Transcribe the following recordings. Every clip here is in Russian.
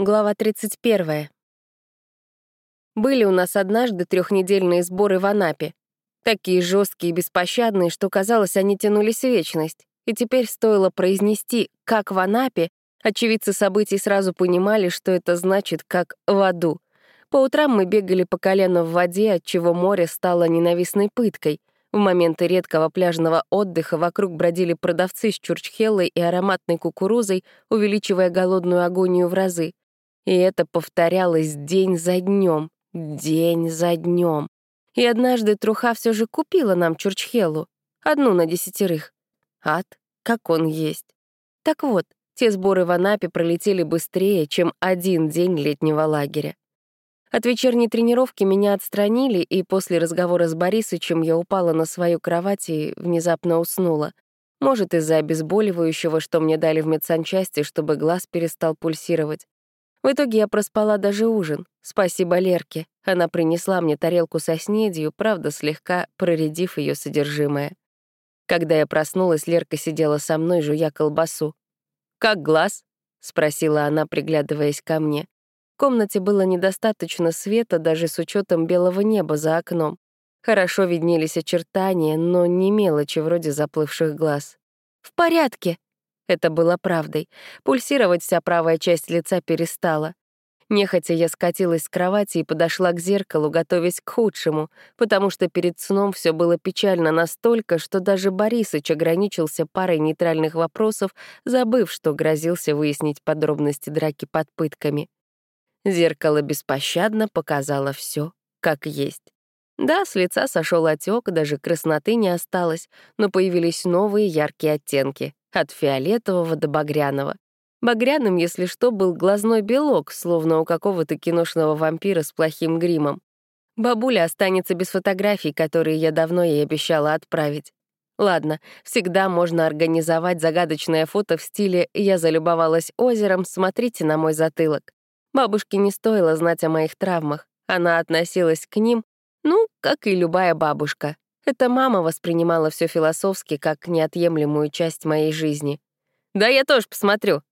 Глава 31. Были у нас однажды трехнедельные сборы в Анапе. Такие жесткие и беспощадные, что, казалось, они тянулись в вечность. И теперь стоило произнести «как в Анапе», очевидцы событий сразу понимали, что это значит «как в аду». По утрам мы бегали по колено в воде, отчего море стало ненавистной пыткой. В моменты редкого пляжного отдыха вокруг бродили продавцы с чурчхеллой и ароматной кукурузой, увеличивая голодную агонию в разы. И это повторялось день за днем, день за днем. И однажды труха все же купила нам чурчхелу, одну на десятерых. Ад, как он есть. Так вот, те сборы в Анапе пролетели быстрее, чем один день летнего лагеря. От вечерней тренировки меня отстранили, и после разговора с Борисычем я упала на свою кровать и внезапно уснула. Может, из-за обезболивающего, что мне дали в медсанчасти, чтобы глаз перестал пульсировать. В итоге я проспала даже ужин. Спасибо Лерке. Она принесла мне тарелку со снедью, правда, слегка проредив ее содержимое. Когда я проснулась, Лерка сидела со мной, жуя колбасу. «Как глаз?» — спросила она, приглядываясь ко мне. В комнате было недостаточно света даже с учетом белого неба за окном. Хорошо виднелись очертания, но не мелочи вроде заплывших глаз. «В порядке», это было правдой. Пульсировать вся правая часть лица перестала. Нехотя я скатилась с кровати и подошла к зеркалу, готовясь к худшему, потому что перед сном все было печально настолько, что даже Борисыч ограничился парой нейтральных вопросов, забыв, что грозился выяснить подробности драки под пытками. Зеркало беспощадно показало все, как есть. Да, с лица сошел отек, даже красноты не осталось, но появились новые яркие оттенки от фиолетового до багряного. Багряным, если что, был глазной белок, словно у какого-то киношного вампира с плохим гримом. Бабуля останется без фотографий, которые я давно ей обещала отправить. Ладно, всегда можно организовать загадочное фото в стиле «я залюбовалась озером, смотрите на мой затылок». Бабушке не стоило знать о моих травмах. Она относилась к ним, ну, как и любая бабушка, это мама воспринимала все философски как неотъемлемую часть моей жизни. «Да я тоже посмотрю».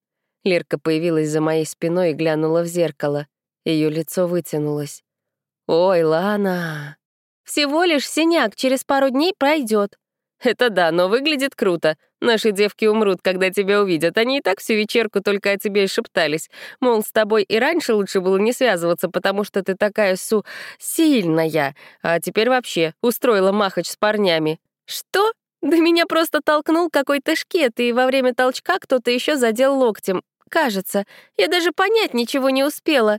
Лерка появилась за моей спиной и глянула в зеркало. Ее лицо вытянулось. «Ой, Лана!» «Всего лишь синяк, через пару дней пройдет. Это да, но выглядит круто. Наши девки умрут, когда тебя увидят. Они и так всю вечерку только о тебе и шептались. Мол, с тобой и раньше лучше было не связываться, потому что ты такая су... сильная. А теперь вообще устроила махач с парнями. Что? Да меня просто толкнул какой-то шкет, и во время толчка кто-то еще задел локтем. Кажется, я даже понять ничего не успела.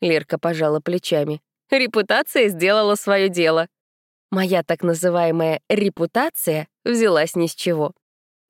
Лерка пожала плечами. Репутация сделала свое дело. Моя так называемая «репутация» взялась ни с чего.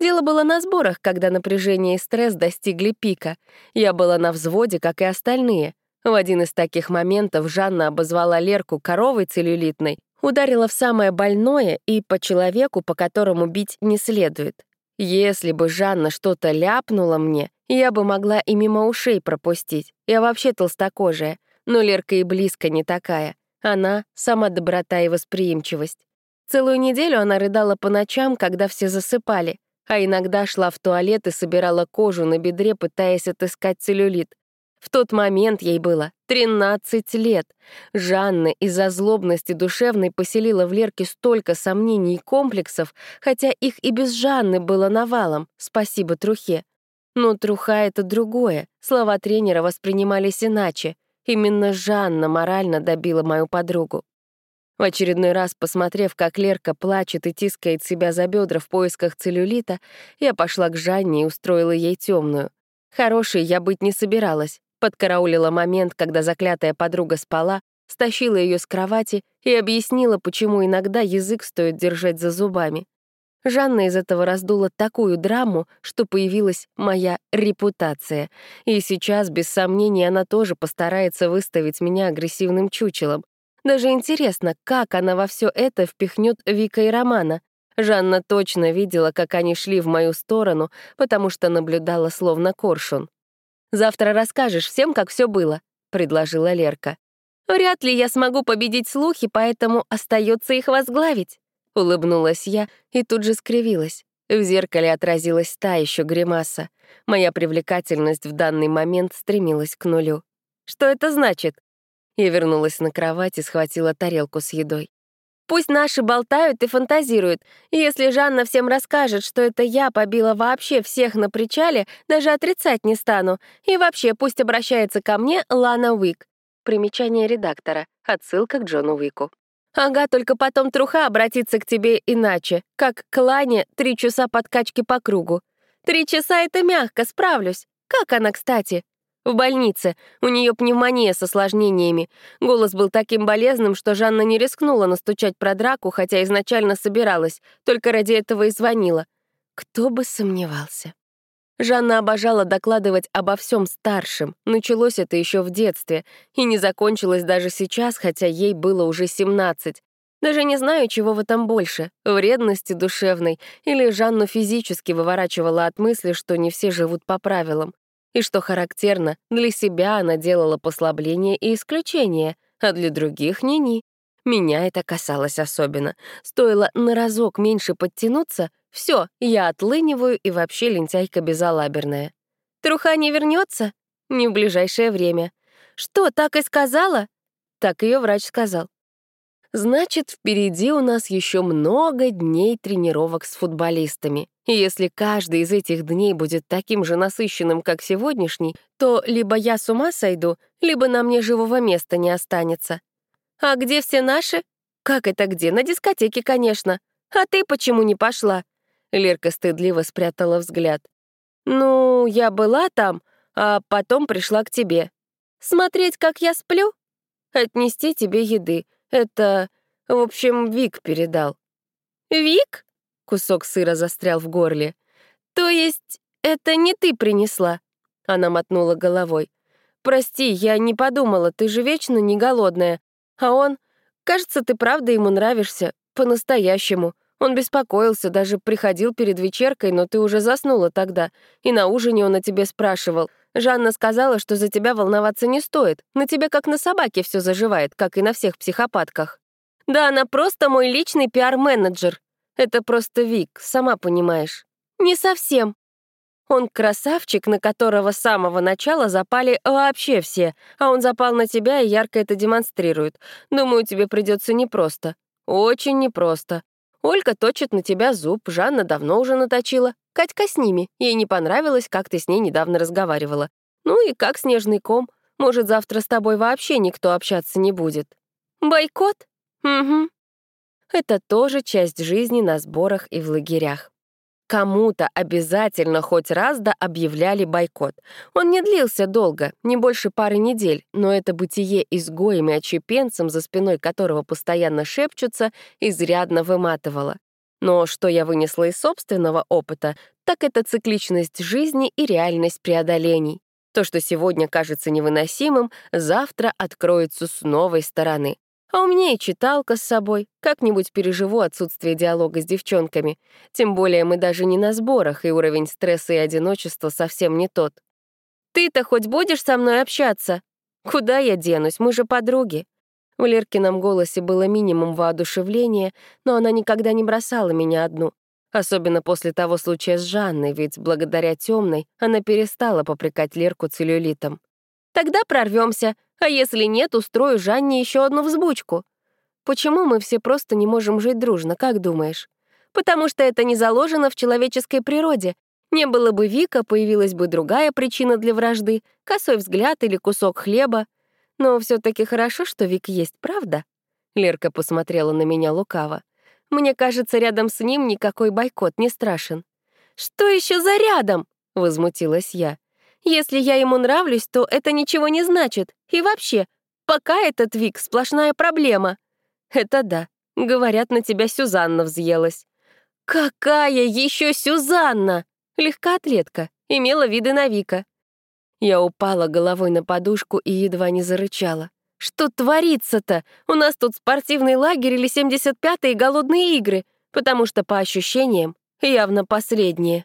Дело было на сборах, когда напряжение и стресс достигли пика. Я была на взводе, как и остальные. В один из таких моментов Жанна обозвала Лерку коровой целлюлитной, ударила в самое больное и по человеку, по которому бить не следует. Если бы Жанна что-то ляпнула мне, я бы могла и мимо ушей пропустить. Я вообще толстокожая, но Лерка и близко не такая. Она — сама доброта и восприимчивость. Целую неделю она рыдала по ночам, когда все засыпали, а иногда шла в туалет и собирала кожу на бедре, пытаясь отыскать целлюлит. В тот момент ей было 13 лет. Жанна из-за злобности душевной поселила в Лерке столько сомнений и комплексов, хотя их и без Жанны было навалом, спасибо Трухе. Но Труха — это другое, слова тренера воспринимались иначе. Именно Жанна морально добила мою подругу. В очередной раз, посмотрев, как Лерка плачет и тискает себя за бедра в поисках целлюлита, я пошла к Жанне и устроила ей темную. Хорошей я быть не собиралась. Подкараулила момент, когда заклятая подруга спала, стащила ее с кровати и объяснила, почему иногда язык стоит держать за зубами. Жанна из этого раздула такую драму, что появилась моя репутация. И сейчас, без сомнений, она тоже постарается выставить меня агрессивным чучелом. Даже интересно, как она во все это впихнет Вика и Романа. Жанна точно видела, как они шли в мою сторону, потому что наблюдала словно коршун. «Завтра расскажешь всем, как все было», — предложила Лерка. «Вряд ли я смогу победить слухи, поэтому остается их возглавить». Улыбнулась я и тут же скривилась. В зеркале отразилась та еще гримаса. Моя привлекательность в данный момент стремилась к нулю. Что это значит? Я вернулась на кровать и схватила тарелку с едой. Пусть наши болтают и фантазируют. Если Жанна всем расскажет, что это я побила вообще всех на причале, даже отрицать не стану. И вообще пусть обращается ко мне Лана Уик. Примечание редактора. Отсылка к Джону Уику. Ага, только потом труха обратится к тебе иначе, как к Лане три часа подкачки по кругу. Три часа — это мягко, справлюсь. Как она, кстати? В больнице. У нее пневмония с осложнениями. Голос был таким болезным, что Жанна не рискнула настучать про драку, хотя изначально собиралась, только ради этого и звонила. Кто бы сомневался. Жанна обожала докладывать обо всем старшим. Началось это еще в детстве и не закончилось даже сейчас, хотя ей было уже 17. Даже не знаю, чего в этом больше — вредности душевной или Жанну физически выворачивала от мысли, что не все живут по правилам. И что характерно, для себя она делала послабления и исключения, а для других — ни-ни. Меня это касалось особенно. Стоило на разок меньше подтянуться, все, я отлыниваю и вообще лентяйка безалаберная. Труха не вернется? Не в ближайшее время. Что, так и сказала? Так ее врач сказал. Значит, впереди у нас еще много дней тренировок с футболистами. И если каждый из этих дней будет таким же насыщенным, как сегодняшний, то либо я с ума сойду, либо на мне живого места не останется. А где все наши? Как это где? На дискотеке, конечно. А ты почему не пошла? Лерка стыдливо спрятала взгляд. Ну, я была там, а потом пришла к тебе. Смотреть, как я сплю? Отнести тебе еды. Это, в общем, Вик передал. Вик? Кусок сыра застрял в горле. То есть это не ты принесла? Она мотнула головой. Прости, я не подумала, ты же вечно не голодная. А он... Кажется, ты правда ему нравишься. По-настоящему. Он беспокоился, даже приходил перед вечеркой, но ты уже заснула тогда. И на ужине он о тебе спрашивал. Жанна сказала, что за тебя волноваться не стоит. На тебе как на собаке все заживает, как и на всех психопатках. Да, она просто мой личный пиар-менеджер. Это просто Вик, сама понимаешь. Не совсем. Он красавчик, на которого с самого начала запали вообще все, а он запал на тебя и ярко это демонстрирует. Думаю, тебе придется непросто. Очень непросто. Ольга точит на тебя зуб, Жанна давно уже наточила. Катька с ними. Ей не понравилось, как ты с ней недавно разговаривала. Ну и как снежный ком. Может, завтра с тобой вообще никто общаться не будет. Бойкот? Угу. Это тоже часть жизни на сборах и в лагерях. Кому-то обязательно хоть раз да объявляли бойкот. Он не длился долго, не больше пары недель, но это бытие изгоем и очепенцем, за спиной которого постоянно шепчутся, изрядно выматывало. Но что я вынесла из собственного опыта, так это цикличность жизни и реальность преодолений. То, что сегодня кажется невыносимым, завтра откроется с новой стороны. А у меня и читалка с собой. Как-нибудь переживу отсутствие диалога с девчонками. Тем более мы даже не на сборах, и уровень стресса и одиночества совсем не тот. «Ты-то хоть будешь со мной общаться?» «Куда я денусь? Мы же подруги». В Леркином голосе было минимум воодушевления, но она никогда не бросала меня одну. Особенно после того случая с Жанной, ведь благодаря темной она перестала попрекать Лерку целлюлитом. «Тогда прорвемся, а если нет, устрою Жанне еще одну взбучку». Почему мы все просто не можем жить дружно, как думаешь? Потому что это не заложено в человеческой природе. Не было бы Вика, появилась бы другая причина для вражды, косой взгляд или кусок хлеба. Но все таки хорошо, что Вик есть, правда? Лерка посмотрела на меня лукаво. Мне кажется, рядом с ним никакой бойкот не страшен. «Что еще за рядом?» — возмутилась я. «Если я ему нравлюсь, то это ничего не значит. И вообще, пока этот Вик — сплошная проблема». «Это да. Говорят, на тебя Сюзанна взъелась». «Какая еще Сюзанна?» Легкоатлетка, имела виды на Вика. Я упала головой на подушку и едва не зарычала. Что творится-то? У нас тут спортивный лагерь или 75-е голодные игры, потому что, по ощущениям, явно последние.